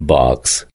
box.